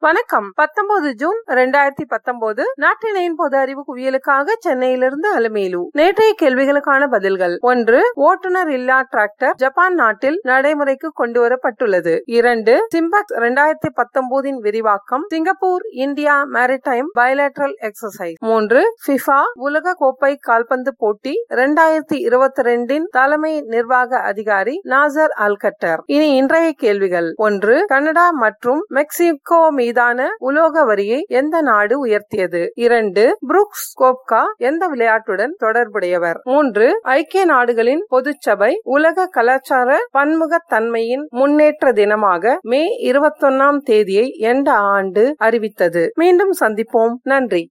வணக்கம். பத்தொன்பது ஜூன் இரண்டாயிரத்தி பத்தொன்பது நாட்டினையின் பொது அறிவு குவியலுக்காக சென்னையிலிருந்து அலுமேலு. நேற்றைய கேள்விகளுக்கான பதில்கள். ஒன்று ஓட்டுநர் இல்லா டிராக்டர் ஜப்பான் நாட்டில் நடைமுறைக்கு கொண்டு வரப்பட்டுள்ளது இரண்டு சிம்பக் இரண்டாயிரத்தி பத்தொன்பதின் விரிவாக்கம் Singapore India maritime bilateral exercise மூன்று பிஃபா உலக கோப்பை கால்பந்து போட்டி இரண்டாயிரத்தி இருபத்தி ரெண்டின் தலைமை நிர்வாக அதிகாரி நாசர் அல்கட்டர். இனி இன்றைய கேள்விகள். ஒன்று கனடா மற்றும் மெக்சிகோ மீதான உலோக வரியை எந்த நாடு உயர்த்தியது? இரண்டு புரூக்ஸ் கோப்கா எந்த விளையாட்டுடன் தொடர்புடையவர்? மூன்று ஐக்கிய நாடுகளின் பொதுச்சபை உலக கலாச்சார பன்முகத்தன்மையின் முன்னேற்ற தினமாக மே இருபத்தொன்னாம் தேதியை எந்த ஆண்டு அறிவித்தது. மீண்டும் சந்திப்போம். நன்றி.